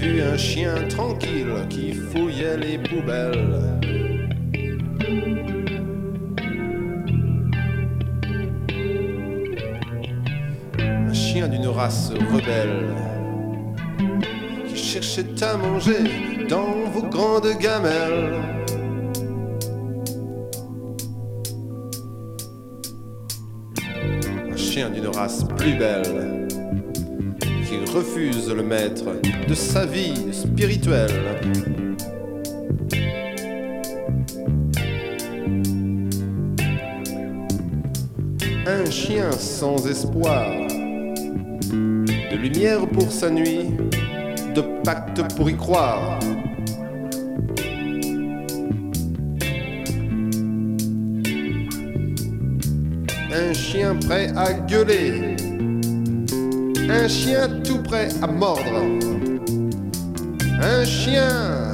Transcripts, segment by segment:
vu un chien tranquille qui fouillait les poubelles. Un chien d'une race rebelle qui cherchait à manger dans vos grandes gamelles. Un chien d'une race plus belle qui refuse le maître de sa vie spirituelle. Un chien sans espoir, de lumière pour sa nuit, de pacte pour y croire. Un chien prêt à gueuler, un chien tout prêt à mordre, un chien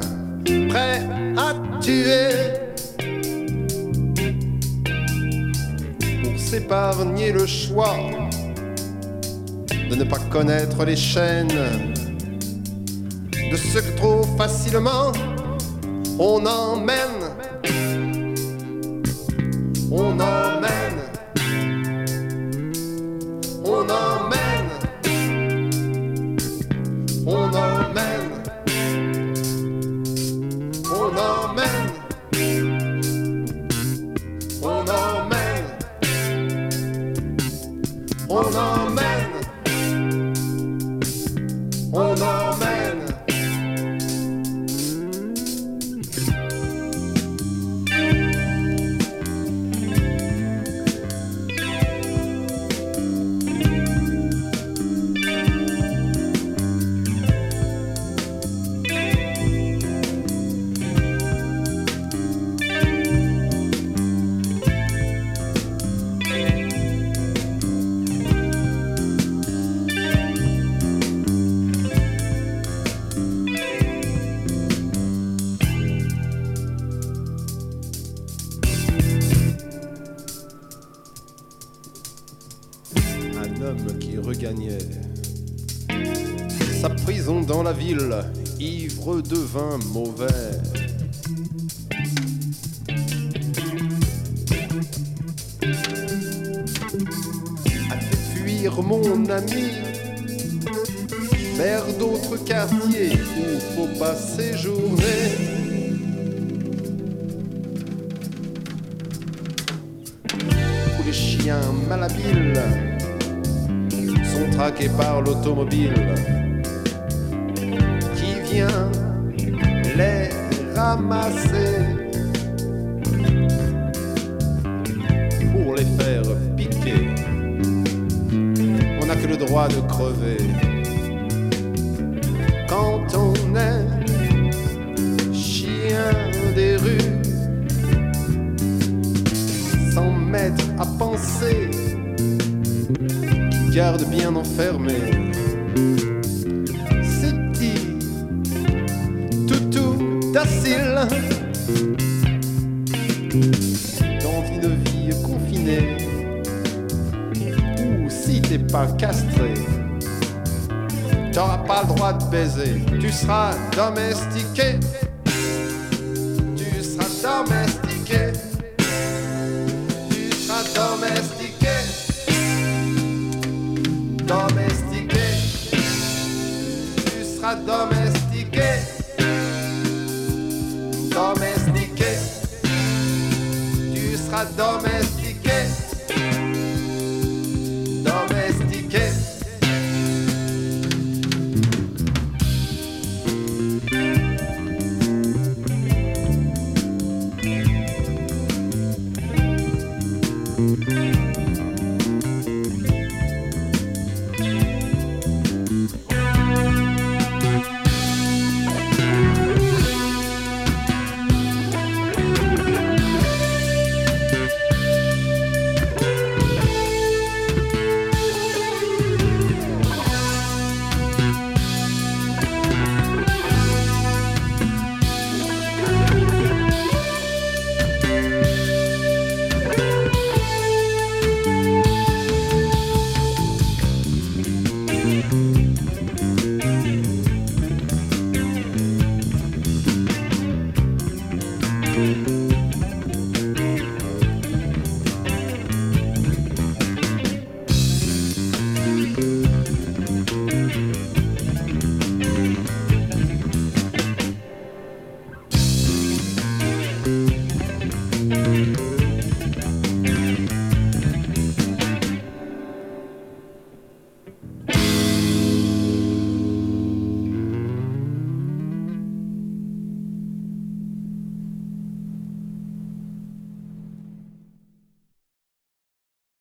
prêt à tuer. Pour s'épargner le choix de ne pas connaître les chaînes de ce que trop facilement on emmène. On emmène. un sa prison dans la ville, ivre de vin mauvais. A fait fuir mon ami vers d'autres quartiers où faut pas séjourner. Où les chiens malhabiles traqués par l'automobile. Qui vient les ramasser? Pour les faire piquer. On n'a que le droit de crever garde bien enfermé. C'est dit, toutou d'acile, dans une vie confinée, ou si t'es pas castré, t'auras pas le droit de baiser, tu seras domestiqué, tu seras domestiqué, domestiqué. Domestiqué. Tu seras domestiqué. Domestiqué.